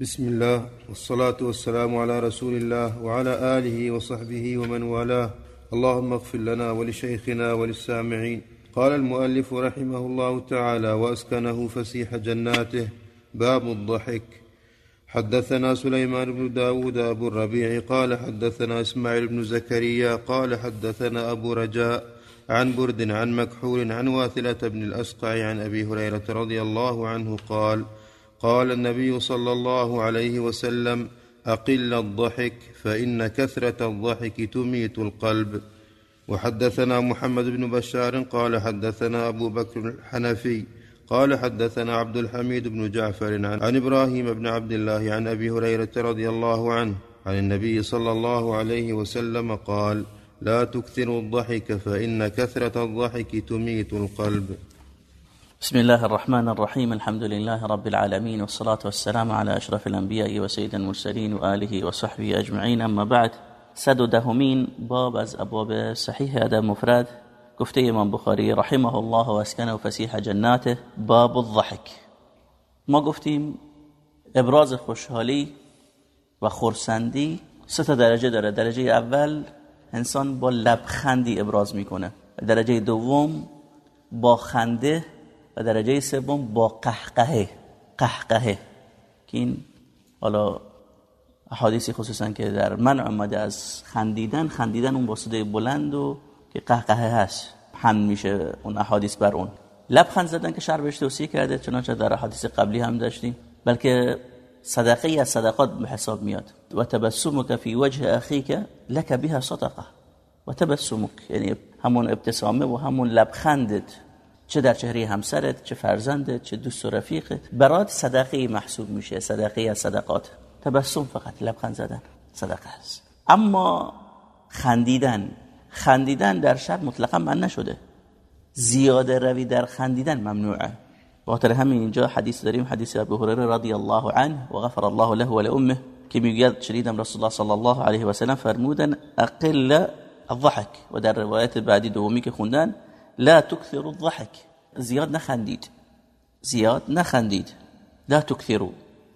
بسم الله والصلاة والسلام على رسول الله وعلى آله وصحبه ومن والاه. اللهم اغفر لنا ولشيخنا وللسامعين. قال المؤلف رحمه الله تعالى وأسكنه فسيح جناته. باب الضحك. حدثنا سليمان بن داود أبو الربيع قال حدثنا إسماعيل بن زكريا قال حدثنا أبو رجاء عن برد عن مكحول عن واثلة بن الأسقع عن أبي هريرة رضي الله عنه قال قال النبي صلى الله عليه وسلم أقل الضحك فإن كثرة الضحك تميت القلب. وحدثنا محمد بن بشار قال حدثنا أبو بكر الحنفي قال حدثنا عبد الحميد بن جعفر عن إبراهيم بن عبد الله عن أبي هريرة رضي الله عنه عن النبي صلى الله عليه وسلم قال لا تكثروا الضحك فإن كثرة الضحك تميت القلب. بسم الله الرحمن الرحيم الحمد لله رب العالمين والصلاة والسلام على أشرف الأنبياء وسيد المرسلين وآله وصحبه أجمعين أما بعد صد و دهمین باب از ابواب صحیح ادب مفرد گفته امام بخاری رحمه الله و اسکنه و فسیح جناته باب الضحك ما گفتیم ابراز خوشحالی و خورسندی سه درجه داره درجه اول انسان با لبخندی ابراز میکنه درجه دوم با خنده و درجه سوم با قهقهه قهقهه. که این حالا احادیثی خصوصا که در من آمده از خندیدن خندیدن اون با صدای بلند و که قهقهه هست هم میشه اون احادیث بر اون. لبخند زدن که شر بهش توصیه کرده چنانچه در احادیث قبلی هم داشتیم. بلکه صدقه از صدقات به حساب میاد. و تبسمک فی وجه اخیک لک بها صدقه. و تبسمک. یعنی همون ابتسامه و همون لبخندت. چه در چهره همسرت چه فرزندت چه دوست و رفیقت. برات صدقه محسوب میشه صدقه از صدقات. تبسم فقط لبخند زدن صدقه است. اما خندیدن خندیدن در شب مطلقا من نشده. زیاده روی در خندیدن ممنوعه. خاطر همین اینجا حدیث داریم حدیث ابو هریره رضی الله عنه و غفر الله له و لامه که میگه شنیدم رسول الله صلی الله علیه و سلم فرمودن اقل الضحك و در روایت بعدی دومی که خوندن لا تكثروا الضحك. زیاد نخندید. زیاد نخندید. لا تكثروا.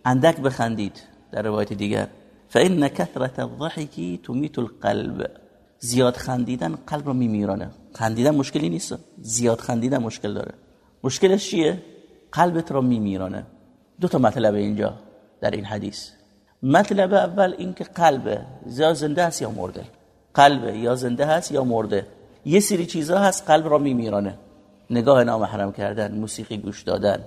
اندک بخندید. در روایت دیگر. فان كثرة الضحك تميت القلب. زیاد خندیدن قلب رو میمیرانه. خندیدن مشکلی نیست. زیاد خندیدن مشکل داره. مشکلش چیه؟ قلبت رو میمیرانه. دو تا مطلب اینجا در این حدیث. مطلب اول این که قلب یا زنده است یا مرده. قلب یا زنده هست یا مرده. یه سری چیزها هست قلب را میمیرانه. نگاه نامحرم کردن موسیقی گوش دادن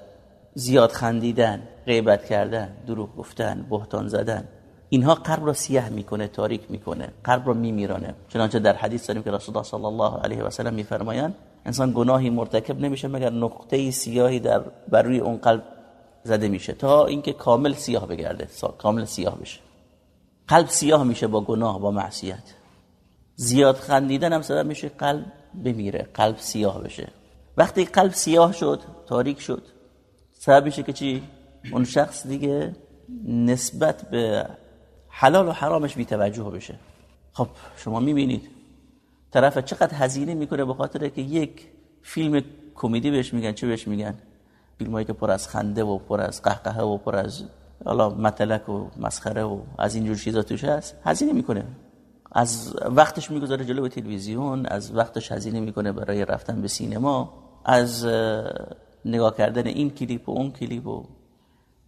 زیاد خندیدن غیبت کردن دروغ گفتن بهتان زدن. اینها قلب را سیاه می‌کنه تاریک می‌کنه قلب را میمیرانه. چنانچه در حدیث داریم که رسول الله صلی الله علیه و سلم میفرمایند انسان گناهی مرتکب نمیشه مگر نقطه سیاهی در بر روی اون قلب زده میشه تا اینکه کامل سیاه بگرده کامل سیاه بشه. قلب سیاه میشه با گناه با معصیت. زیاد خندیدن هم سبب میشه قلب بمیره قلب سیاه بشه. وقتی قلب سیاه شد تاریک شد سبب میشه که چی؟ اون شخص دیگه نسبت به حلال و حرامش بی توجه بشه. خب شما می‌بینید طرف چقدر هزینه می‌کنه به خاطر که یک فیلم کمدی بهش میگن. چه بهش میگن؟ فیلم هایی که پر از خنده و پر از قهقه و پر از حالا متلک و مسخره و از اینجور چیزا توش هست هزینه می‌کنه. از وقتش می‌گذاره جلو تلویزیون از وقتش هزینه می‌کنه برای رفتن به سینما از نگاه کردن این کلیپ و اون کلیپ و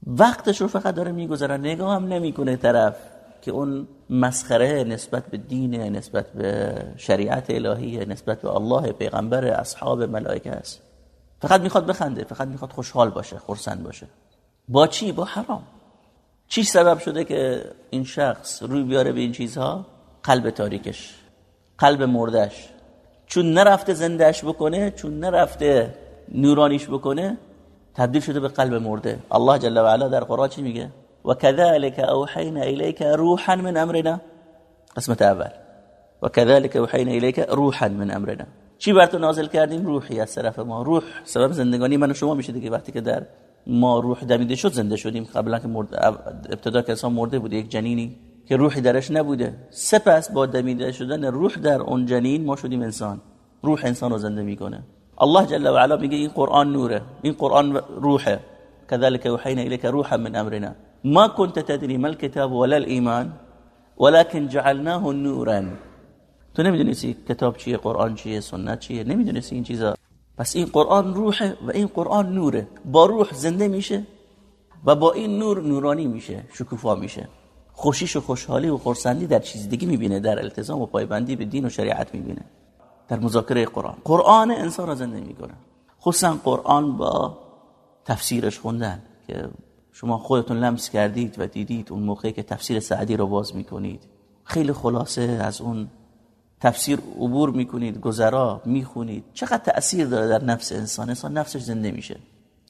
وقتش رو فقط داره می‌گذاره. نگاه هم نمی‌کنه طرف که اون مسخره نسبت به دین نسبت به شریعت الهی نسبت به الله پیغمبر اصحاب ملائکه است. فقط می‌خواد بخنده فقط می‌خواد خوشحال باشه خرسند باشه. با چی؟ با حرام. چی سبب شده که این شخص روی بیاره به این چیزها؟ قلب تاریکش قلب مردش چون نرفته زندهش بکنه چون نرفته نورانیش بکنه تبدیل شده به قلب مرده. الله جل و علا در قرآن چی میگه؟ و كذلك اوحینا الیک روحا من امرنا قسمت اول. و كذلك اوحینا الیک روحا من امرنا چی بر تو نازل کردیم؟ روحی از طرف ما. روح سبب زندگانی من و شما میشه دیگه. وقتی که در ما روح دمیده شد زنده شدیم. قبلا که ابتدا که انسان مرده بود یک جنینی. که روحی درش نبوده. سپس با دمیده شدن روح در اون جنین ما شدیم انسان. روح انسان رو زنده می‌کنه. الله جل و علا میگه این قرآن نوره. این قرآن روحه. كذلك اوحینا الیک روحا من امرنا. ما كنت تدري ما الكتاب ولا الإيمان ولكن جعلناه نورا. تو نمی‌دونستی کتاب چیه قرآن چیه سنت چیه؟ نمی‌دونستی این چیزا. پس این قرآن روحه و این قرآن نوره. با روح زنده میشه و با این نور نورانی میشه شکوفا میشه. خوشیش و خوشحالی و خورسندی در چیز دیگه می‌بینه در التزام و پایبندی به دین و شریعت می‌بینه. در مذاکره قرآن. قرآن انسان را زنده می‌کنه. خصوصا قرآن با تفسیرش خوندن که شما خودتون لمس کردید و دیدید اون موقعی که تفسیر سعدی رو باز می‌کنید. خیلی خلاصه از اون تفسیر عبور می‌کنید گذرا می‌خونید. چقدر تأثیر داره در نفس انسان؟ انسان نفسش زنده میشه.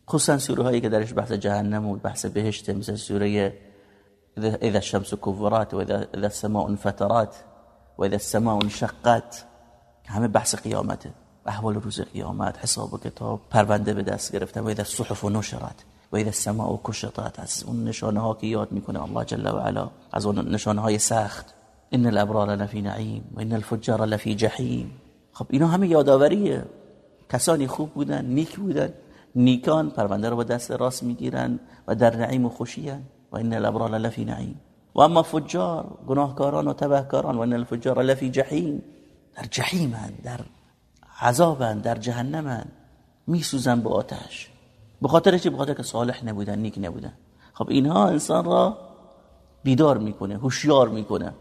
خصوصا سوره هایی که درش بحث جهنم و بحث بهشت مثل سوره اذا الشمس كورات و اذا السماء انفطرت و اذا السماء انشقت. همه بحث قیامته. احوال روز قیامت حساب و کتاب پرونده به دست گرفتن و اذا الصحف نشرت و اذا السماء کشطت. از اون نشانه ها که یاد می‌کنه الله جل و علا. از اون نشانه های سخت. ان الابرار لفی نعیم و ان الفجار لفی جحیم. خب اینا همه یادآوریه. کسانی خوب بودن نیک بودن نیکان پرونده رو با دست راست می‌گیرن و در نعیم و خوشیان و ان الابرار لفی نعیم و اما فجار گناهکاران و تبهکاران و ان الفجار لفی جحیم در جحیمن در عذابن در جهنمن میسوزن با آتش. به خاطر چی؟ به که صالح نبودن نیک نبودن. خب اینها انسان را بیدار می‌کنه هوشیار می‌کنه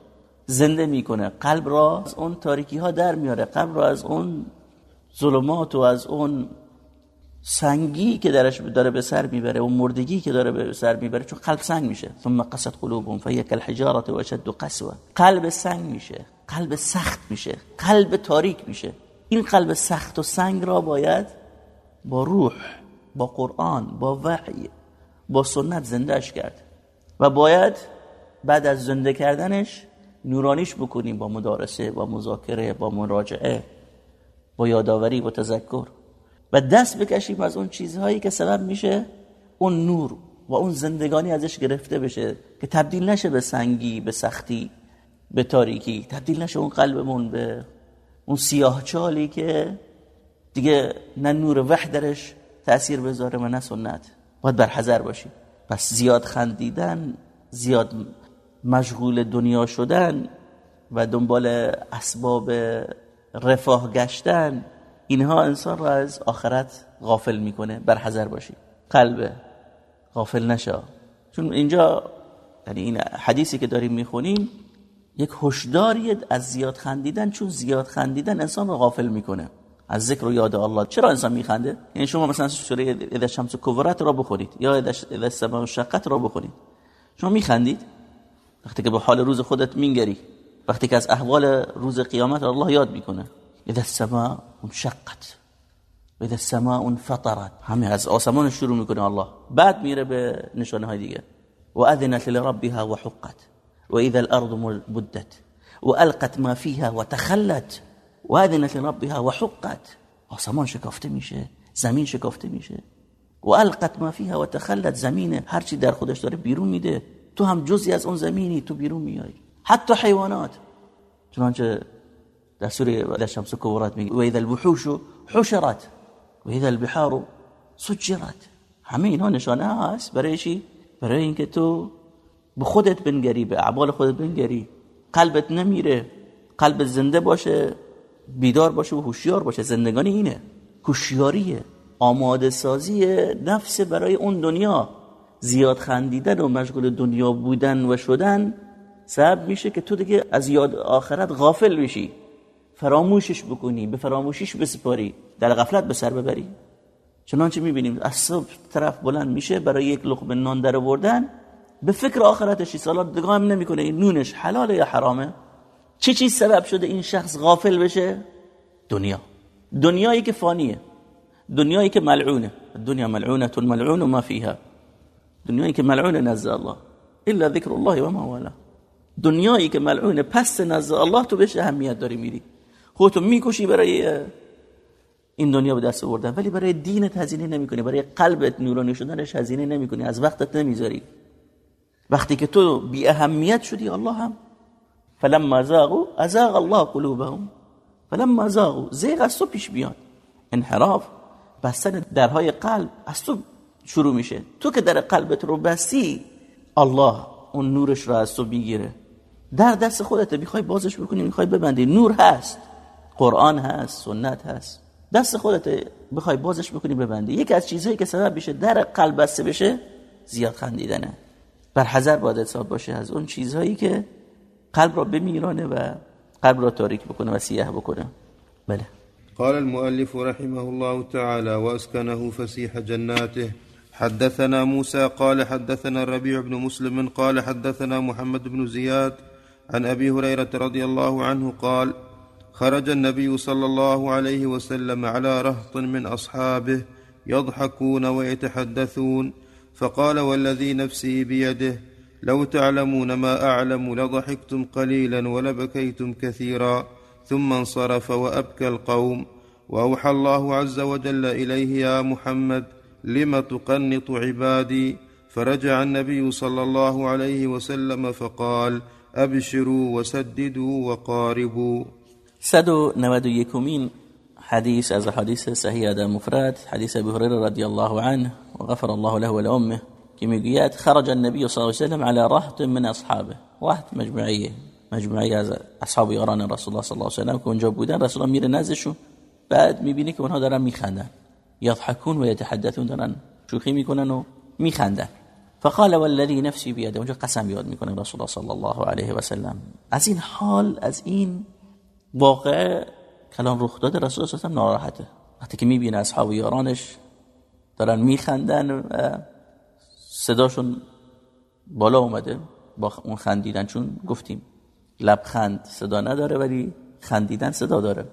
زنده می‌کنه. قلب را از اون تاریکی ها در میاره قلب را از اون ظلمات و از اون سنگی که درش داره به سر می‌بره و مردگی که داره به سر می‌بره چون قلب سنگ میشه. ثم قصد قلوبهم فهي كالحجاره واشد قسوه. قلب سنگ میشه قلب سخت میشه قلب تاریک میشه. این قلب سخت و سنگ را باید با روح با قرآن با وحی با سنت زندهش کرد. و باید بعد از زنده کردنش نورانیش بکنیم با مدارسه با مذاکره با مراجعه با یادآوری با تذکر. و دست بکشیم از اون چیزهایی که سبب میشه اون نور و اون زندگانی ازش گرفته بشه که تبدیل نشه به سنگی به سختی به تاریکی. تبدیل نشه اون قلبمون به اون سیاه چالی که دیگه نه نور وحی درش تأثیر بذاره و نه سنت. باید بر حذر باشیم. پس زیاد خندیدن زیاد مشغول دنیا شدن و دنبال اسباب رفاه گشتن اینها انسان را از آخرت غافل می‌کنه. بر حذر باشی. قلب غافل نشا. چون اینجا یعنی این حدیثی که داریم می‌خونیم یک هشداری از زیاد خندیدن چون زیاد خندیدن انسان رو غافل می‌کنه. از ذکر و یاد الله. چرا انسان میخنده؟ یعنی شما مثلا سوره اذا شمس کورت را بخونید یا اذا السماء شقت را بخونید شما میخندید؟ وقتی که به حال روز خودت مینگری. وقتی که از احوال روز قیامت الله یاد می‌کنه. إذا السماء انشقت و إذا السماء انفطرت. همه از آسمان شروع میکنه الله. بعد میره به نشانه های دیگه و اذنت لربها وحقت. و اذا الأرض مدت. و القت ما فيها وتخلت. و اذنت لربها وحقت. آسمان شکافته میشه زمین شکافته میشه و القت ما فيها وتخلت. زمین هرچی در خودش داره بیرون میده. تو هم جزی از اون زمینی تو بیرون میای. حتی حیوانات. چنانچه در سوره در شمس کورات میگه و اذا الوحوش حشرت و اذا البحار سجرت. همه اینها نشانه هست برای چی برای اینکه تو. به خودت بنگری به اعمال خودت بنگری قلبت نمیره قلب زنده باشه بیدار باشه و هوشیار باشه. زندگانی اینه. هوشیاریه. آماده سازی نفس برای اون دنیا. زیاد خندیدن و مشغول دنیا بودن و شدن سبب میشه که تو دیگه از یاد آخرت غافل بشی فراموشش بکنی به فراموشیش بسپاری در غفلت به سر ببری. چنانچه می‌بینیم از صبح طرف بلند میشه برای یک لقمه نان در آوردن به فکر آخرتشی سالا دگاه هم نمی‌کنه این نونش حلاله یا حرامه؟ چه چیز سبب شده این شخص غافل بشه؟ دنیا. دنیایی که فانیه. دنیایی که ملعونه. دنیا ملعونه ملعون ما فیها دنیایی که ملعون نزد الله. الا ذکر الله و ما والا دنیایی که ملعون پس نزد الله تو بهش اهمیت داری میری. خودتو می‌کشی برای این دنیا به دست آوردن. ولی برای دینت هزینه نمی‌کنی. برای قلبت نورانی شدنش هزینه نمی‌کنی. از وقتت نمی‌ذاری. وقتی که تو بی اهمیت شدی الله هم. فلما زاغوا ازاغ الله قلوبهم. فلما زاغوا زیغ از تو پیش بیاد. انحراف بستن درهای قلب از تو شروع میشه. تو که در قلبت رو بستی الله اون نورش رو از تو می‌گیره. در دست خودت می‌خوای بازش بکنی می‌خوای ببندی. نور هست. قرآن هست سنت هست. دست خودت بخوای بازش بکنی ببندی. یکی از چیزهایی که سبب بشه در قلب بسته بشه زیاد خندیدنه. بر حذر باید حساب باشه از اون چیزهایی که قلب را بمیرانه و قلب را تاریک بکنه و سیاه بکنه. بله. قال المؤلف رحمه الله تعالى واسكنه فسيح جناته. حدثنا موسى قال حدثنا الربيع بن مسلم قال حدثنا محمد بن زياد عن ابي هريره رضي الله عنه قال خرج النبي صلى الله عليه وسلم على رهط من أصحابه يضحكون ويتحدثون فقال والذي نفسي بيده لو تعلمون ما أعلم لضحكتم قليلا ولبكيتم كثيرا ثم انصرف وأبكى القوم. وأوحى الله عز وجل إليه يا محمد لم تقنط عبادي؟ فرجع النبي صلى الله عليه وسلم فقال أبشروا وسددوا وقاربوا. صد و نود و یکمین حدیث از حدیث صحیح ادم مفرد حدیث ابی هریره رضی الله عنه و غفر الله له که می‌گوید خرج النبی صلی الله علیه و سلم على رهط من اصحابه. رهط مجموعیه مجموعه از اصحاب یاران رسول الله صلی الله علیه و سلم که اونجا بودن. رسول الله میره بعد می‌بینی که اونها دارن میخندن. یضحکون و یتحدثون دارن شوخی می‌کنن و میخندن. فقال والذي نفسي بيده اونجا قسم یاد می‌کنه رسول الله صلی الله علیه و سلم. از این حال از این واقع کلان رخ داده رسول الله ناراحته وقتی که می‌بینه اصحاب یارانش دارن میخندن و صداشون بالا اومده. با اون خندیدن چون گفتیم لبخند صدا نداره ولی خندیدن صدا داره.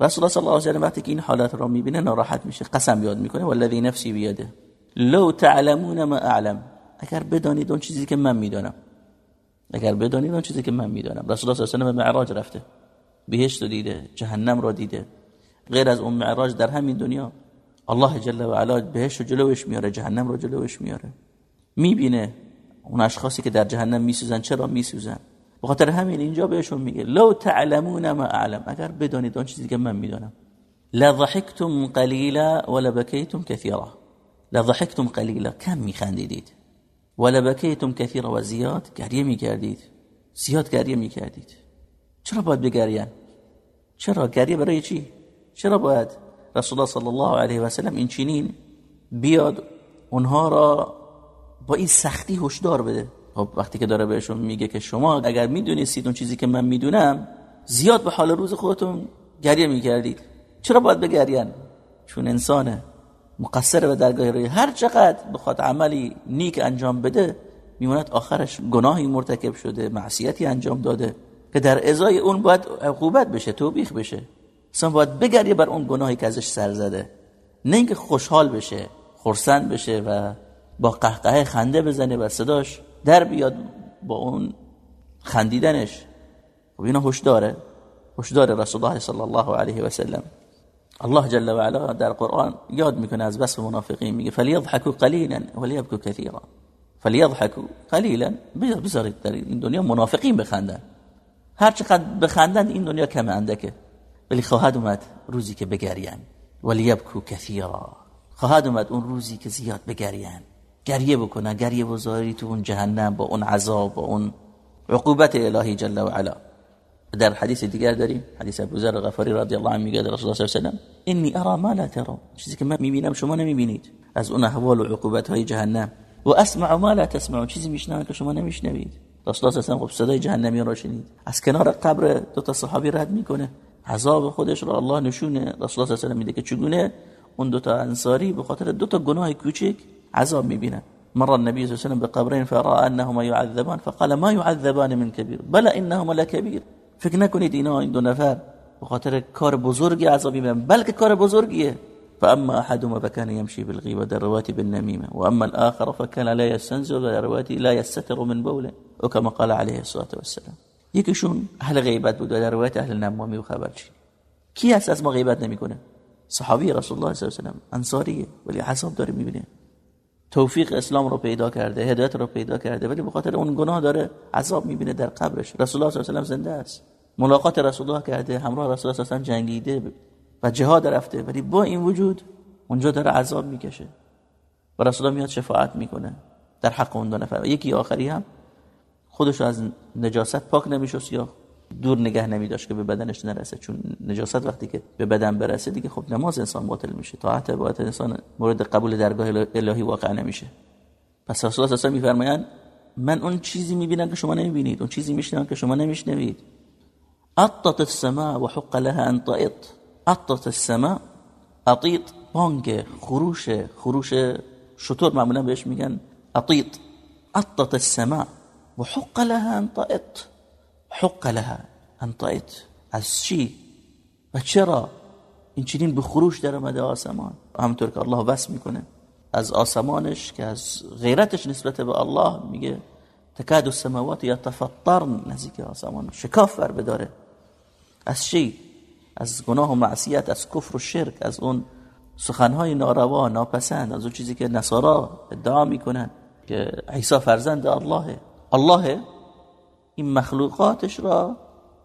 رسول الله صلی الله علیه و وقتی که این حالت را می‌بینه ناراحت میشه قسم یاد می‌کنه. والذی نفسی بیده. لو تعلمون ما اعلم. اگر بدانید اون چیزی که من می‌دانم. اگر بدانید اون چیزی که من می‌دانم. رسول الله صلی الله علیه و معراج رفته. بهشت دیده جهنم را دیده. غیر از اون معراج در همین دنیا الله جل و علا بهشت رو جلوش میاره جهنم رو جلوش میاره. می‌بینه اون اشخاصی که در جهنم میسوزن. چرا میسوزن؟ بخاطر همین اینجا بهشون میگه لو تعلمون ما اعلم. اگر بدانید اون چیزی که من می‌دانم. لضحكتم قلیلا ولبكيتم كثيرا لضحكتم قلیلا. کم میخندیدید. ولبكيتم كثيرا و زیاد گریه می‌کردید. زیاد گریه می‌کردید. چرا باید بگرین؟ چرا؟ گریه برای چی؟ چرا باید؟ رسول الله صلی الله علیه و سلم این چینین بیاد اونها را با این سختی هشدار بده. خب وقتی که داره بهشون میگه که شما اگر می‌دونستید اون چیزی که من می‌دونم زیاد به حال روز خودتون گریه می‌کردید. چرا باید بگرین؟ چون انسانه مقصر به درگاه روی هر چقدر بخواد عملی نیک انجام بده میموند آخرش گناهی مرتکب شده معصیتی انجام داده. که در ازای اون باید عقوبت بشه توبیخ بشه. اصلا باید بگریه بر اون گناهی که ازش سر زده. نه اینکه خوشحال بشه خرسند بشه و با قهقه خنده بزنه و صداش در بیاد با اون خندیدنش. و خب اینا هشداره. هشدار رسول الله صلی الله علیه و سلم. الله جل و علا در قرآن یاد می‌کنه از بس منافقین میگه فلیضحکوا قلیلا ولیبکوا کثیرا. فلیضحکوا قلیلا بذارید در این دنیا منافقین بخندن. هر چقدر بخندن این دنیا کم اندکه. ولی خواهد اومد روزی که بگرین ولیبکوا کثیرا. خواهد اومد اون روزی که زیاد بگرین گریه بکنن گریه بزاری تو اون جهنم با اون عذاب با اون عقوبت الهی جل و علا. در حدیث دیگر داریم حدیث ابو ذر غفاری رضی الله عنه میگه رسول الله صلی الله علیه و انی ارى ما لا ترون. چیزی که من می‌بینم شما نمی‌بینید. از اون احوال و عقوبت های جهنم. و اسمع ما لا تسمعون. چیزی میشنوم که شما نمیشنوید. رسول الله و صدای جهنمی را شنید. از کنار قبر دو تا صحابی رد می‌کنه. عذاب خودش را الله نشونه. رسول الله صلی میده که چگونه اون دو تا انصاری به خاطر دو تا گناه کوچک عذاب می‌بینن. مر النبي صلى الله عليه وسلم بقبرين فراى انهما يعذبان فقال ما يعذبان من كبير بل انهما لكبير فکر نکنید اینا این دو نفر به خاطر کار بزرگی عذابی بلکه کار بزرگیه. فاما احدهما فكان يمشي بالغيبه در بالنميمه واما الاخر فكان لا يستنزل در رواتي لا يستتر من بوله. وكما قال عليه الصلاه والسلام. یکیشون اهل غیبت بود و در روایت اهل نمامی و خبرچی کی از ما غیبت نمی‌کنه؟ صحابی رسول الله صلی الله علیه و سلم. انصاریه ولی حساب داره می‌بینه. توفیق اسلام رو پیدا کرده هدایت رو پیدا کرده ولی به خاطر اون گناه داره عذاب می‌بینه در قبرش. رسول الله صلی الله علیه و زنده است. ملاقات رسول الله کرده همراه رسول الله صلی علیه و جنگیده و جهاد رفته ولی با این وجود اونجا داره عذاب می‌کشه. و رسول الله میاد شفاعت می‌کنه در حق اون دو نفر. یکی آخری هم خودش از نجاست پاک نمیشست یا دور نگه نمیداشت که به بدنش نرسه؟ چون نجاست وقتی که به بدن برسه دیگه خب نماز انسان باطل میشه. طاعت باطل انسان مورد قبول درگاه الهی واقع نمیشه. پس رسول الله صلی میفرمایند من اون چیزی می‌بینم که شما نمی‌بینید. اون چیزی میشنوم که شما نمیشنوید. اطت السماء وحق لها ان طئط اطت السماء. اطیط بانگ خروش. خروش شطور معمولا بهش میگن اطیط اطت السماء. وحق لها ان طئط حق لها طئط از چی؟ و چرا؟ این چنین به خروش در آمده آسمان. همونطور که الله وصف می‌کنه. از آسمانش که از غیرتش نسبت به الله میگه تکاد السماوات یتفطرن. نزدیک آسمان شکاف بر بداره. از چی؟ از گناه و معصیت از کفر و شرک از اون سخنهای ناروا ناپسند از اون چیزی که نصارا ادعا می‌کنن که عیسی فرزند الله. الله این مخلوقاتش را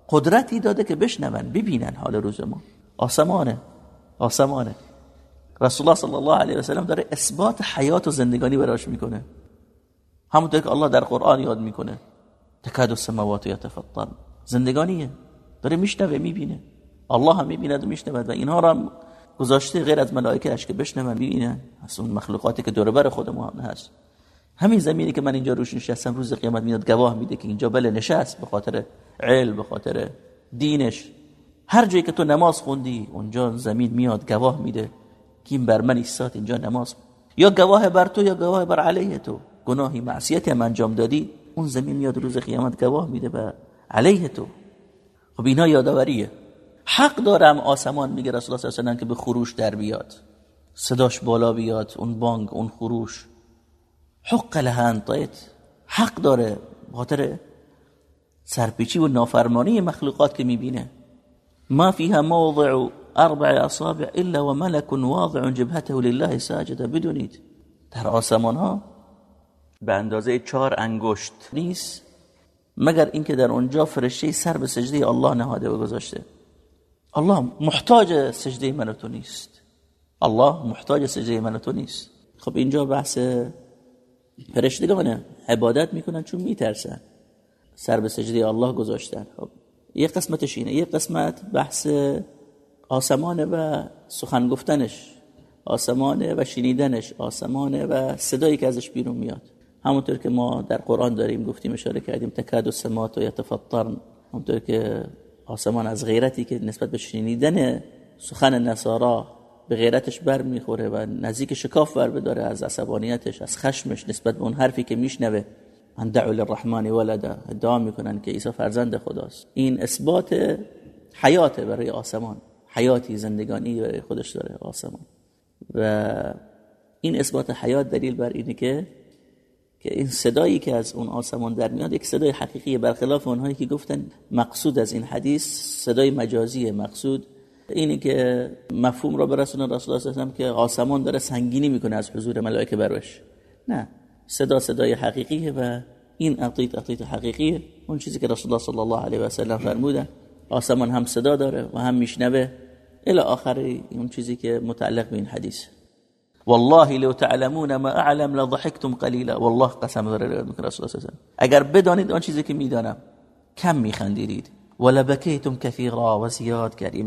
قدرتی داده که بشنون ببینن حال روز ما. آسمانه آسمانه. رسول الله صلی الله علیه و سلم داره اثبات حیات و زندگانی براش می‌کنه. همونطور که الله در قرآن یاد می‌کنه. تکاد السماوات یتفطرن زندگانیه. داره میشنوه می‌بینه. الله هم می‌بیند و میشنود و اینها را گذاشته غیر از ملائکه اش که بشنون می‌بینن از اون مخلوقاتی که دور بر خود ما هست. همین زمینی که من اینجا روش نشستم روز قیامت میاد گواه میده که اینجا بله نشست به خاطر علم به خاطر دینش. هر جایی که تو نماز خوندی اونجا زمین میاد گواه میده. که این بر من ایستاد اینجا نماز. یا گواه بر تو یا گواه بر علیه تو. گناهی معصیتی هم انجام دادی اون زمین میاد روز قیامت گواه میده به علیه تو. خب اینا یادآوریه. حق دارم آسمان میگه رسول الله صلی الله علیه که به خروش در بیاد. صداش بالا بیاد اون بانگ اون خروش. حق لها حق داره خاطر سرپیچی و نافرمانی مخلوقات که می‌بینه. ما فيها موضع اربع اصابع الا وملك واضع جبهته لله ساجدا بدونید. در آسمان ها به اندازه چهار انگشت نیست مگر اینکه در اونجا فرشته سر به سجده الله نهاده و گذاشته. الله محتاج سجده من الله محتاج سجده من خب اینجا بحث فرشتگانه عبادت می‌کنن چون میترسن. سر به سجده الله گذاشتن. خب یه قسمتش اینه. یه قسمت بحث آسمانه و سخن گفتنش. آسمانه و شنیدنش. آسمانه و صدایی که ازش بیرون میاد. همونطور که ما در قرآن داریم گفتیم اشاره کردیم تکاد و سمات و یتفطرن. همونطور که آسمان از غیرتی که نسبت به شنیدن سخن نصارا به غیرتش بر می‌خوره و نزدیک شکاف بر بداره از عصبانیتش از خشمش نسبت به اون حرفی که میشنوه. ان دعو للرحمن ولدا ادعا می‌کنن که عیسی فرزند خداست. این اثبات حیات برای آسمان. حیاتی زندگانی برای خودش داره آسمان. و این اثبات حیات دلیل بر اینه که که این صدایی که از اون آسمان در میاد یک صدای حقیقی برخلاف اونهایی که گفتن مقصود از این حدیث صدای مجازیه مقصود اینی که مفهوم را برسونه رسول الله صلی که آسمان داره سنگینی می‌کنه از حضور ملائکه بروش نه صدا صدای حقیقیه و این اطیط اطیط حقیقیه. اون چیزی که رسول الله صلی الله علیه و سلم فرمودن. آسمان هم صدا داره و هم میشنوه. الى آخر اون چیزی که متعلق به این حدیث. والله لو تعلمون ما اعلم لضحكتم قليلا والله قسم داره رسول الله اگر بدانید آن چیزی که می‌دانم کم میخندیدید. ولا بكيتم كثيرا و زیاد گریه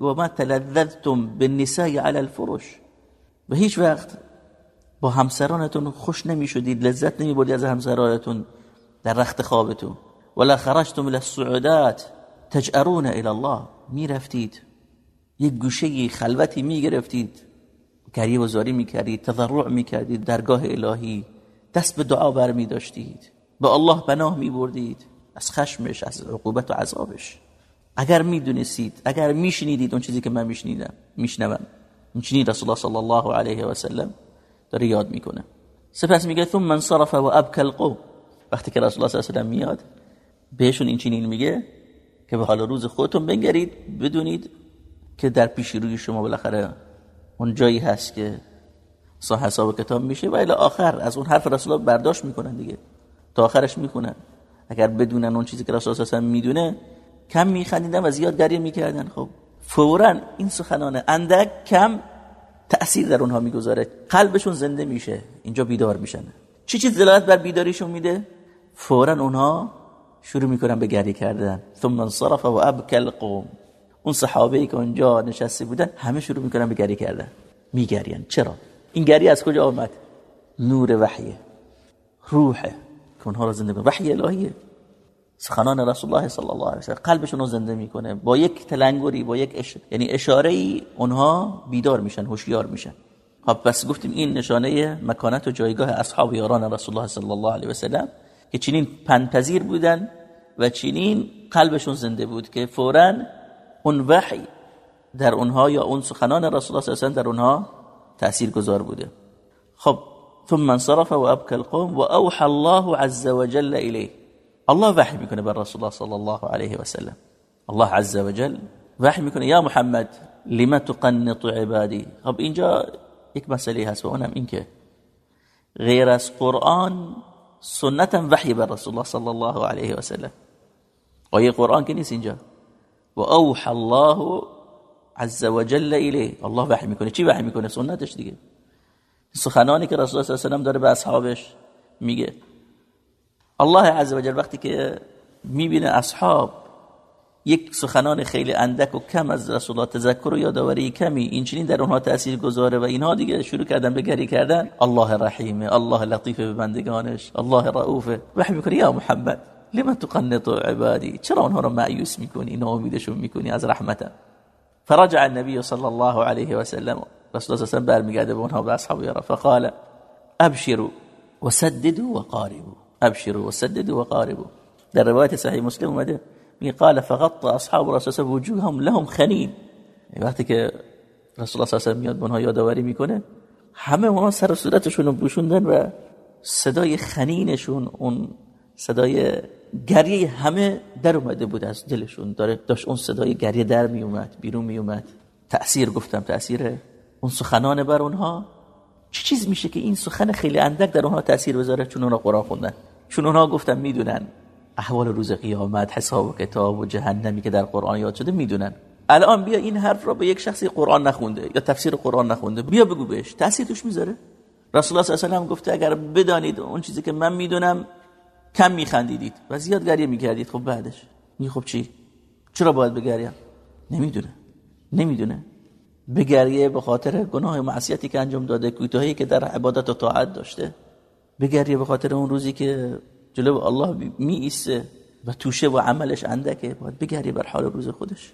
و ما تلذذتم بالنساء على الفرش. هیچ وقت. با همسرانتون خوش نمی‌شدید لذت نمیبردید از همسرانتون در رخت خوابتون. ولا خرجتم الى السعودات. تجأرون الى الله. می‌رفتید. یک گوشه خلوتی می‌گرفتید. گریه و زاری می‌کردید تضرع می‌کردید درگاه الهی. دست به دعا برمی داشتید به الله پناه میبردید. از خشمش از عقوبت و عذابش. اگر می‌دونستید اگر میشنیدید اون چیزی که من میشنیدم میشنوم. میشنید رسول الله صلی الله علیه و سلم داره یاد می‌کنه. سپس میگه ثم من صرف و ابکى القوم. وقتی که رسول الله صلی الله علیه و میاد بهشون این چنین میگه که به حال روز خودتون بنگرید بدونید که در پیش روی شما بالاخره اون جایی هست که صاحب حساب کتاب میشه و الی آخر از اون حرف رسول الله برداشت می‌کنن دیگه. تا آخرش می‌کنن اگر بدونن اون چیزی که رسول الله می‌دونه کم میخندیدن و زیاد گریه می‌کردن. خب فورا این سخنان اندک کم تأثیر در اونها می‌گذاره. قلبشون زنده میشه اینجا بیدار میشن. چی چیز دلالت بر بیداریشون میده؟ فورا اونها شروع می‌کنن به گری کردن. ثم انصرف و ابکل قوم اون صحابه ای که اونجا نشسته بودن همه شروع می‌کنن به گری کردن. میگرین چرا؟ این گری از کجا آمد؟ نور وحیه. روحه. که اونها رو زنده وحی الهیه. سخنان رسول الله صلی الله علیه و قلبشون رو زنده می‌کنه. با یک تلنگری با یک اش... یعنی اشاره ای اونها بیدار میشن هوشیار میشن. خب پس گفتیم این نشانه مکانت و جایگاه اصحاب یاران رسول الله صلی الله علیه و سلم که چنین پنپذیر بودن و چنین قلبشون زنده بود که فورا اون وحی در اونها یا اون سخنان رسول الله صلی الله علیه و در اونها تأثیر گذار بوده. خب ثم انصرف و ابکى القوم و اوحى الله عز وجل الیه الله وحی میکنه بر رسول الله صلی الله علیه و سلم الله عز وجل وحی میکنه یا محمد لما تقنط عبادی خب اینجا یک مسئله هست و اونم این غیر از قرآن سنت وحی بر رسول الله صلی الله علیه و سلم آیه قرآن که نیست اینجا و الله عز وجل الیه الله وحی میکنه چی وحی میکنه سنتش دیگه سخنانی که رسول الله صلی الله علیه و داره به اصحابش میگه. الله عز وجل وقتی که می‌بینه اصحاب یک سخنان خیلی اندک و کم از رسول الله تذکر و یادآوری کمی این چنین در اونها تاثیر گذاره و اینها دیگه شروع کردن به گری کردن الله رحیمه الله لطیف به بندگانش الله رؤوفه. وحی می‌کنه یا محمد لما تقنط عبادی؟ چرا اونها رو مایوس می‌کنی ناامیدشون می‌کنی از رحمتم؟ فرجع النبي صلى الله عليه وسلم رسول الله عليه وسلم به اونها به اصحاب یارا فقال ابشروا وسددوا وقاربوا. ابشروا وسددوا وقاربوا. در روایت صحیح مسلم اومده می قال فغط اصحاب رسول الله وجوههم لهم خنین. وقتی که رسول الله صلی و میاد اونها یادآوری می‌کنه همه اونها سر صورتشون رو بوشوندن و صدای خنینشون اون صدای گریه همه در اومده بود از دلشون. داره داشت اون صدای گریه در می اومد بیرون می اومد تأثیر گفتم تأثیر اون سخنان بر اونها؟ چه چیز میشه که این سخن خیلی اندک در اونها تأثیر بذاره چون اونها قرآن خوندن؟ چون اونها گفتن می‌دونن. احوال روز قیامت حساب و کتاب و جهنمی که در قرآن یاد شده می‌دونن. الان بیا این حرف را به یک شخصی قرآن نخونده یا تفسیر قرآن نخونده بیا بگو بهش. تأثیر توش می‌ذاره؟ رسول الله صلی الله علیه گفته اگر بدانید اون چیزی که من می‌دونم کم میخندیدید و زیاد گریه می‌کردید. خب بعدش؟ می خب چی؟ چرا باید بگریم؟ نمی‌دونه. نمی‌دونه. بگریه به خاطر گناه معصیتی که انجام داده کوتاهی که در عبادت و طاعت داشته. بگریه به خاطر اون روزی که جلو الله می ایسته و توشه و عملش اندکه باید بگریه بر حال روز خودش.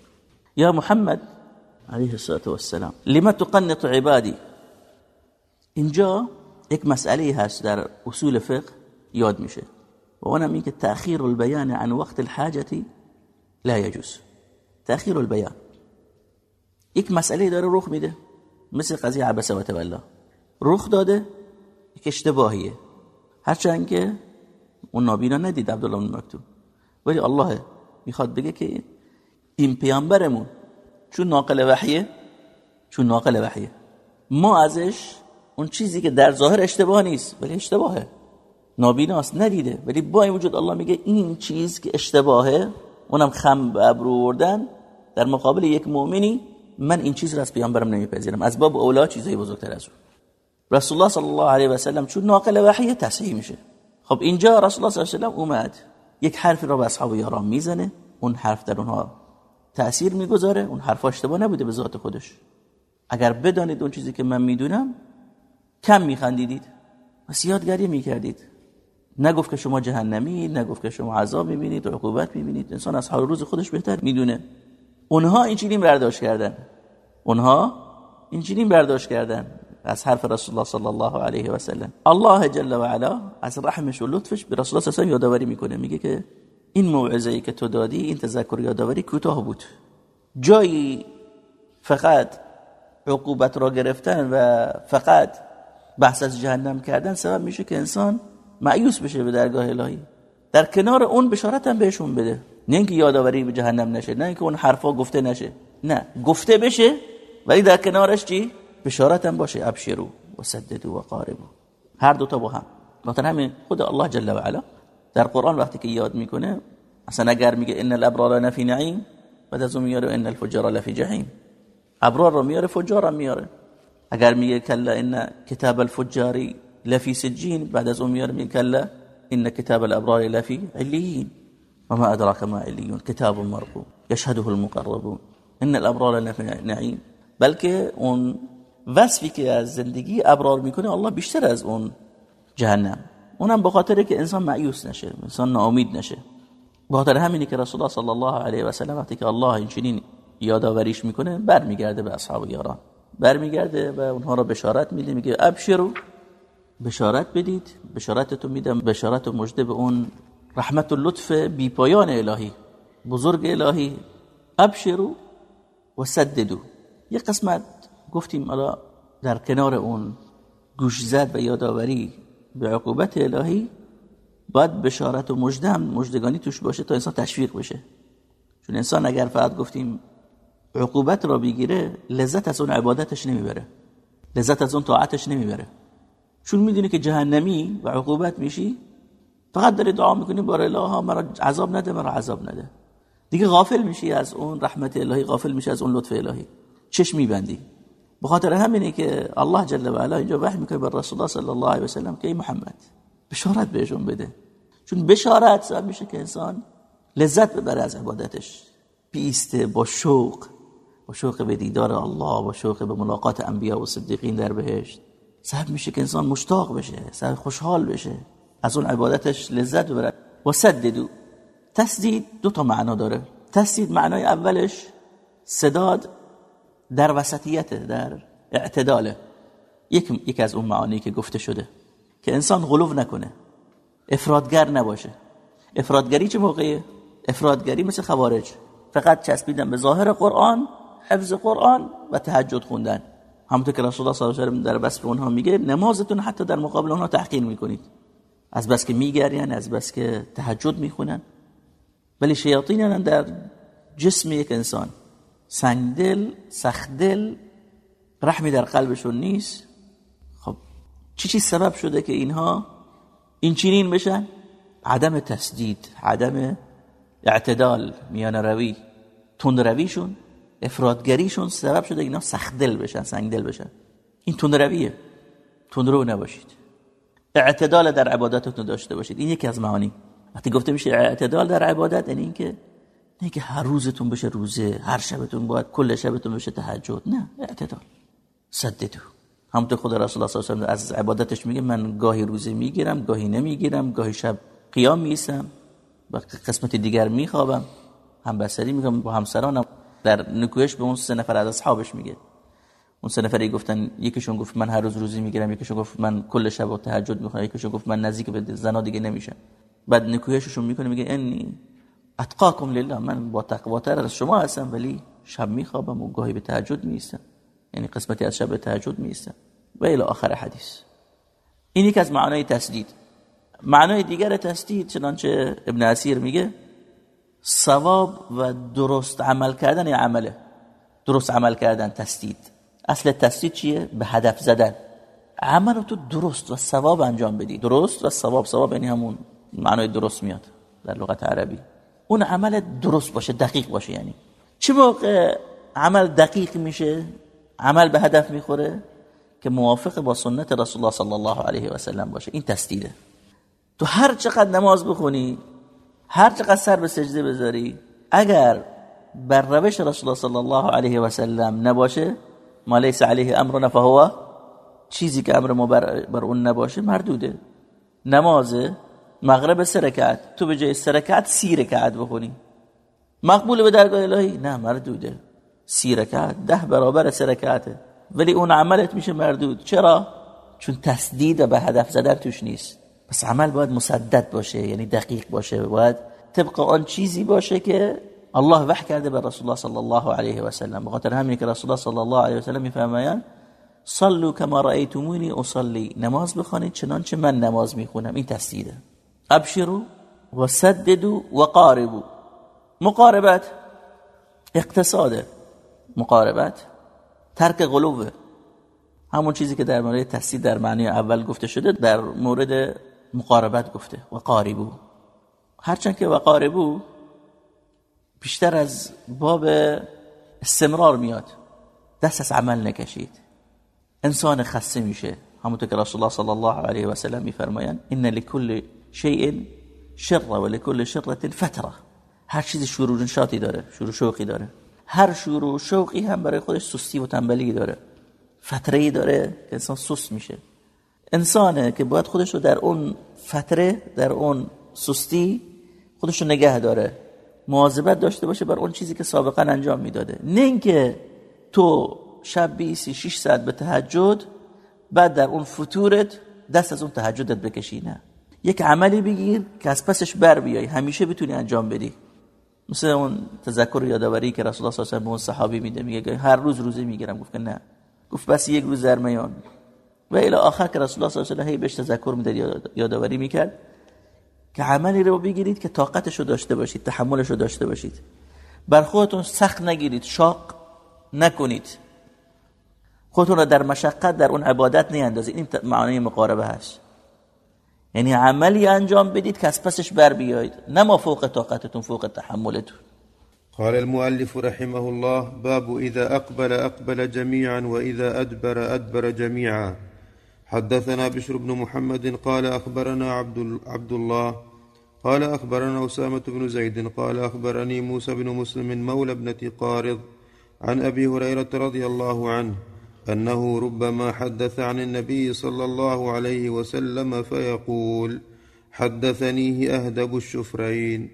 یا محمد علیه والسلام لما تقنط عبادی؟ اینجا یک مسئله هست در اصول فقه یاد میشه. و اونم این که تأخیر البیان عن وقت الحاجتی لا يجوز تأخیر البیان. یک مسئله داره رخ میده. مثل قضیه عبسه و تولا رخ داده یک اشتباهیه. هرچند که اون نابینا ندید عبدالله بن مکتوم. ولی الله می‌خواد بگه که این پیامبرمون چون ناقل وحیه چون ناقل وحیه. ما ازش اون چیزی که در ظاهر اشتباه نیست ولی اشتباهه. نابیناست ندیده. ولی با این وجود الله میگه این چیز که اشتباهه اونم خم به ابرو در مقابل یک مؤمنی من این چیز را از پیامبرم نمیپذیرم. از باب اولا چیزای بزرگتر از اون. رسول الله صلی الله علیه و سلم چون ناقل وحی تصحیح میشه. خب اینجا رسول الله صلی الله علیه و سلم اومد. یک حرف را به اصحاب یاران می‌زنه. اون حرف در اونها تاثیر می‌گذاره. اون حرف اشتباه نبوده به ذات خودش. اگر بدانید اون چیزی که من می‌دونم کم میخندیدید و زیادگری می‌کردید. نگفت که شما جهنمی نگفت که شما عذاب می‌بینید و عقوبت می‌بینید. انسان از حال روز خودش بهتر می‌دونه. اونها این برداشت کردن. اونها این برداشت کردن از حرف رسول الله صلی الله علیه و سلم. الله جل و علا از رحمش و لطفش به رسول الله صلی یادآوری می‌کنه. میگه که این موعظه ای که تو دادی این تذکر یادآوری کوتاه بود. جایی فقط عقوبت را گرفتن و فقط بحث از جهنم کردن سبب میشه که انسان معیوس بشه به درگاه الهی. در کنار اون بشارت هم بهشون بده. نه اینکه یادآوری به جهنم نشه نه اینکه اون حرفا گفته نشه نه. گفته بشه ولی در کنارش چی؟ بشارت هم باشه. ابشرو و سددو و قاربو هر دو تا با هم. مثلا همین خود الله جل و علا در قرآن وقتی که یاد می‌کنه اصلا اگر میگه ان الابرار لفی نعیم بعد از اون میاره ان الفجار لفی جهیم ابرار رو میاره فجار میاره. اگر میگه کلا ان کتاب الفجاری لفی سجین بعد از اون میاره میگه این کتاب الابرار لفی علیین و ما ادراک ما علیون کتاب مرقوم یشهده المقربون. ان الابرار نعیم بلکه اون وصفی که از زندگی ابرار می‌کنه الله بیشتر از اون جهنم. اونم به خاطر که انسان معیوس نشه انسان ناامید نشه. به خاطر همینی که رسول الله صلی الله علیه و سلم وقتی که الله این چنین یادآوریش می‌کنه برمیگرده به اصحاب یاران. برمیگرده و اونها را بشارت میده میگه ابشرو بشارت بدید بشارتتون میدم بشارت و مجده به اون رحمت و لطف بی پایان الهی بزرگ الهی. ابشرو و سددو یه قسمت گفتیم الا در کنار اون گوش زد و یادآوری به عقوبت الهی باید بشارت و مجده مجدگانی توش باشه تا انسان تشویق بشه. چون انسان اگر فقط گفتیم عقوبت را بگیره لذت از اون عبادتش نمی‌بره. لذت از اون طاعتش نمی‌بره. چون می‌دونی که جهنمی و عقوبت میشی فقط داری دعا می‌کنی بار الله مرا عذاب نده مرا عذاب نده. دیگه غافل میشی از اون رحمت الهی غافل میشی از اون لطف الهی. چش میبندی. به خاطر همینه که الله جل و علا اینجا وحی می‌کنه بر رسول الله صلی الله علیه و سلم که ای محمد بشارت بهشون بده. چون بشارت سبب میشه که انسان لذت ببره از عبادتش. بیسته با شوق. با شوق به دیدار الله با شوق به ملاقات انبیا و صدیقین در بهشت. سبب میشه که انسان مشتاق بشه سبب خوشحال بشه. از اون عبادتش لذت ببره و سددو. تسدید دو تا معنا داره. تسدید معنای اولش صداد در وسطیت در اعتداله. یک یک از اون معانی که گفته شده که انسان غلو نکنه. افرادگر نباشه. افرادگری چه موقعه افرادگری مثل خوارج. فقط چسبیدن به ظاهر قرآن حفظ قرآن و تهجد خوندن. همونطور که رسول الله صلی الله علیه و در بس به اونها میگه نمازتون حتی در مقابل اونها تحقیر می‌کنید. از بس که میگرین از بس که تهجد می‌خونن. ولی شیاطین در جسم یک انسان. سنگدل سختدل رحمی در قلبشون نیست. خب چی چی سبب شده که اینها این چینین بشن؟ عدم تسدید عدم اعتدال میان روی تند رویشون افرادگریشون سبب شده اینا سخت دل بشن سنگ دل بشن. این تند رویه تند رو نباشید. اعتدال در عبادتتون داشته باشید. این یکی از معانی. وقتی گفته میشه اعتدال در عبادت یعنی اینکه نه که هر روزتون بشه روزه هر شبتون باید کل شبتون بشه تهجد. نه اعتدال. سددو همونطور خود رسول الله صلی الله علیه از عبادتش میگه من گاهی روزه می‌گیرم گاهی نمی‌گیرم گاهی شب قیام میسم و قسمت دیگر میخوابم هم بسری میگم با همسرانم در نکوهش به اون سه نفر از اصحابش میگه. اون سه نفری گفتن یکیشون گفت من هر روز روزی می‌گیرم یکیشون گفت من کل شب و تهجد می‌خوام یکیشون گفت من نزدیک به زنا دیگه نمیشم. بعد نکوهششون می‌کنه میگه انی اتقاکم لله من با تقواتر از شما هستم ولی شب میخوابم و گاهی به تهجد میستم یعنی قسمتی از شب به تهجد میستم و الى آخر حدیث. این یک از معنای تسدید. معنای دیگر تسدید چنانچه ابن اسیر میگه ثواب و درست عمل کردن یا عمله؟ درست عمل کردن تسدید. اصل تسدید چیه؟ به هدف زدن. عمل تو درست و ثواب انجام بدی. درست و ثواب. ثواب یعنی همون معنای درست میاد در لغت عربی. اون عمل درست باشه دقیق باشه یعنی. چه موقع عمل دقیق میشه؟ عمل به هدف می‌خوره که موافق با سنت رسول الله صلی الله علیه و سلم باشه. این تسدیده تو هر چقدر نماز بخونی هر چقدر سر به سجده بذاری اگر بر روش رسول الله صلی الله علیه و سلم نباشه ما لیس علیه امرنا فهو چیزی که امر ما بر, اون نباشه مردوده. نماز مغرب سرکت تو به جای سرکت سی رکعت بخونی. مقبول به درگاه الهی؟ نه مردوده. سی رکعت ده برابر سرکته ولی اون عملت میشه مردود. چرا؟ چون تسدید به هدف زدن توش نیست. پس عمل باید مسدد باشه یعنی دقیق باشه. باید طبق آن چیزی باشه که الله وحی کرده به رسول الله صلی الله علیه و سلم بخاطر همین که رسول الله صلی الله علیه و سلم میفرمایند صلوا کما رأیتمونی اصلی نماز بخوانید چنانچه من نماز می‌خونم این تسدیده ابشروا و سددوا و قاربوا مقاربت اقتصاده مقاربت ترک غلوه همون چیزی که در مورد تسدید در معنی اول گفته شده در مورد مقاربت گفته و قاربو هرچند که و بیشتر از باب استمرار میاد. دست از عمل نکشید. انسان خسته میشه. همونطور که رسول الله صلی الله علیه و سلم میفرمایند ان لكل شیء شر و لكل شره فتره هر چیز شروع نشاطی داره شروع شوقی داره. هر شروع شوقی هم برای خودش سستی و تنبلی داره. فتره ای داره که انسان سست میشه. انسانه که باید خودش رو در اون فتره در اون سستی خودش رو نگه داره. مواظبت داشته باشه بر اون چیزی که سابقا انجام می‌داده. نه اینکه تو شب بیسی 6 ساعت به تهجد بعد در اون فطورت دست از اون تهجدت بکشی نه. یک عملی بگیر که از پسش بر بیای. همیشه بتونی انجام بدی. مثل اون تذکر یادآوری که رسول الله صلی الله علیه و به اون صحابی میده میگه هر روز روزه می‌گیرم. گفت نه. گفت بس یک روز در میان. و الی آخر که رسول الله صلی الله علیه و آله بهش تذکر می‌داد یادآوری می‌کرد. که عملی رو بگیرید که طاقتش رو داشته باشید تحملش رو داشته باشید. بر خودتون سخت نگیرید شاق نکنید. خودتون رو در مشقت در اون عبادت نیاندازید این معنی مقاربه هست. یعنی عملی انجام بدید که از پسش بر بیایید. نه ما فوق طاقتتون فوق تحملتون. قال المؤلف رحمه الله باب إذا أقبل أقبل جميعا وإذا أدبر أدبر جميعا. حدثنا بشر بن محمد قال أخبرنا عبد, عبد الله قال أخبرنا أسامة بن زيد قال أخبرني موسى بن مسلم مولى ابنة قارض عن أبي هريرة رضي الله عنه أنه ربما حدث عن النبي صلى الله عليه وسلم فيقول حدثنيه أهدب الشفرين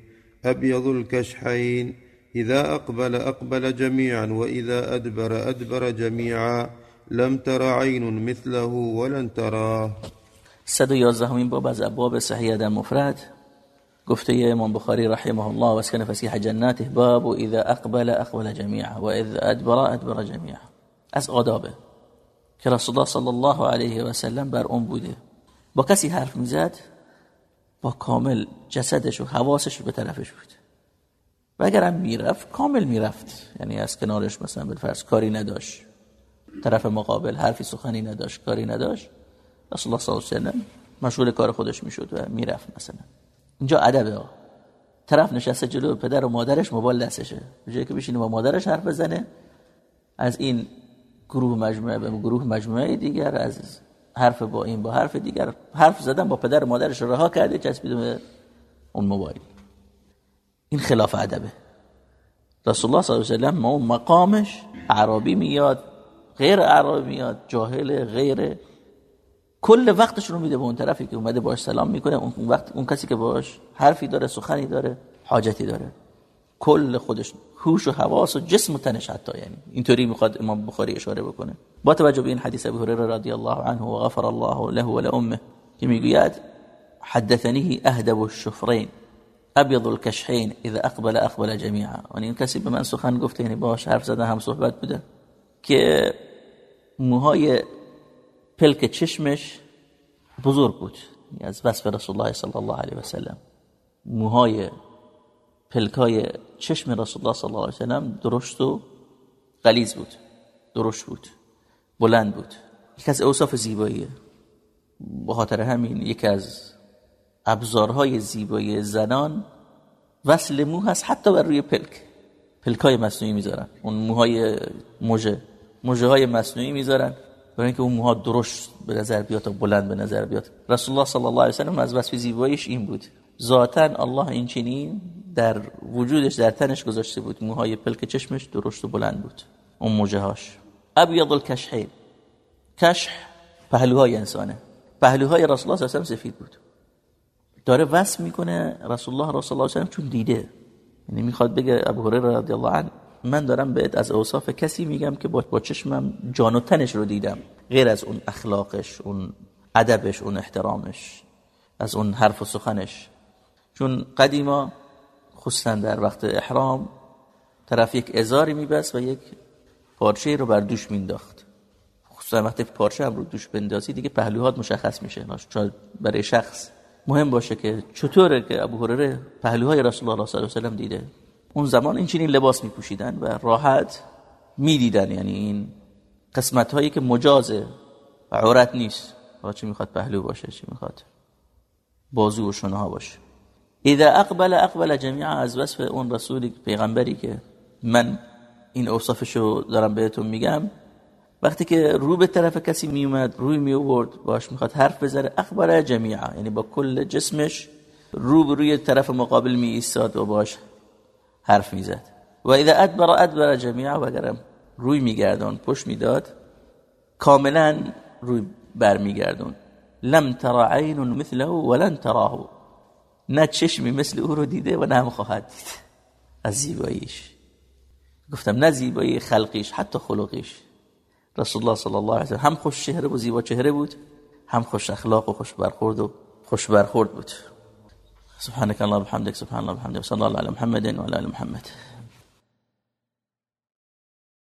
أبيض الكشحين إذا أقبل أقبل جميعا وإذا أدبر أدبر جميعا. لم تر عين مثله ولن تراه. 111 باب از ابواب صحیح در مفرد. گفته امام بخاری رحمه الله و اسکن فسیح جناته باب اذا اقبل اقبل جميعا و اذا ادبر ادبر جميعا از آدابه که رسول الله صلی الله علیه و سلم بر اون بوده. با کسی حرف می‌زد با کامل جسدش و حواسش به طرفش بود. و اگرم می‌رفت کامل می‌رفت. یعنی از کنارش مثلا بالفرض کاری نداشت. طرف مقابل حرفی سخنی نداشت کاری نداشت. رسول الله صلی الله علیه و سلم مشغول کار خودش می‌شد و می‌رفت مثلا. اینجا ادبه طرف نشسته جلو پدر و مادرش موبایل دستشه. به که بشینه با مادرش حرف بزنه. از این گروه مجموعه به گروه مجموعه دیگر از حرف با این با حرف دیگر حرف زدن با پدر و مادرش رها کرده چسبیده به اون موبایل. این خلاف ادبه. رسول الله صلی الله علیه و سلم مقامش عربی میاد. غیر عربی میاد جاهل غیر. کل وقتش رو میده به اون طرفی که اومده باش سلام می‌کنه. اون وقت اون کسی که باش حرفی داره سخنی داره حاجتی داره. کل خودش هوش و حواس و جسم و تنش حتی یعنی اینطوری می‌خواد امام بخاری اشاره بکنه. با توجه به این حدیث ابی هریره رضی الله عنه و غفر الله له و لامه که می‌گوید حدثنيه اهدب الشفرين ابيض الكشحين اذا اقبل اقبل جميعا یعنی این کسی به من سخن گفته یعنی باش حرف زدن هم صحبت بوده. که موهای پلک چشمش بزرگ بود. یعنی از وصف رسول الله صلی الله علیه و سلم. موهای پلکای چشم رسول الله صلی الله علیه و سلم درشت و غلیظ بود. درشت بود. بلند بود. یک از اوصاف زیباییه به خاطر همین یکی از ابزارهای زیبایی زنان وصل مو هست حتی بر روی پلک. پلکای مصنوعی می‌ذارن. اون موهای موجه موجه های مصنوعی می‌ذارن. برای اینکه اون موها درشت به نظر بیاد و بلند به نظر بیاد. رسول الله صلی الله علیه و سلم از وصف زیباییش این بود. ذاتا الله این چنین در وجودش در تنش گذاشته بود. موهای پلک چشمش درشت و بلند بود. اون موجه هاش ابیض الکشحین کشح پهلوهای انسانه. پهلوهای رسول الله صلی الله علیه و سفید بود. داره وصف می‌کنه رسول الله رسول الله علیه و چون دیده. یعنی می‌خواد بگه ابو هریره رضی الله عنه من دارم بهت از اوصاف کسی میگم که با, چشمم جان و تنش رو دیدم. غیر از اون اخلاقش اون ادبش اون احترامش از اون حرف و سخنش. چون قدیما خصوصا در وقت احرام طرف یک ازاری میبست و یک پارچه رو بر دوش مینداخت خصوصا وقتی پارچه هم رو دوش بندازی دیگه پهلوهات مشخص میشه. چون برای شخص مهم باشه که چطوره که ابو هریره پهلوهای رسول الله صلی الله علیه و دیده. اون زمان این چنین لباس میپوشیدن و راحت می‌دیدن یعنی این قسمت هایی که مجازه و عورت نیست. چه می‌خواد؟ پهلو باشه چی می‌خواد؟ بازو و شونه ها باشه. اذا اقبل اقبل جميعا از وصف اون رسول پیغمبری که من این اوصافشو دارم بهتون میگم وقتی که رو به طرف کسی می اومد روی می آورد باش می‌خواد حرف بزنه اخبار جمیعا یعنی با کل جسمش رو به روی طرف مقابل می ایستاد و باش حرف می‌زد. و اذا ادبر ادبر جمیعا و اگرم روی میگردون پشت می‌داد کاملا روی برمیگردون لم تر عین مثله ولن تراه. نه چشمی مثل او رو دیده و نه هم خواهد دید. از زیباییش. گفتم نه زیبایی خلقیش حتی خلقیش. رسول الله صلی الله علیه و هم خوش چهره و زیبا چهره بود هم خوش اخلاق و خوش برخورد و خوش برخورد بود. سبحانك اللهم وبحمدك سبحان الله وبحمده وصلى الله على محمد وعلى آل محمد.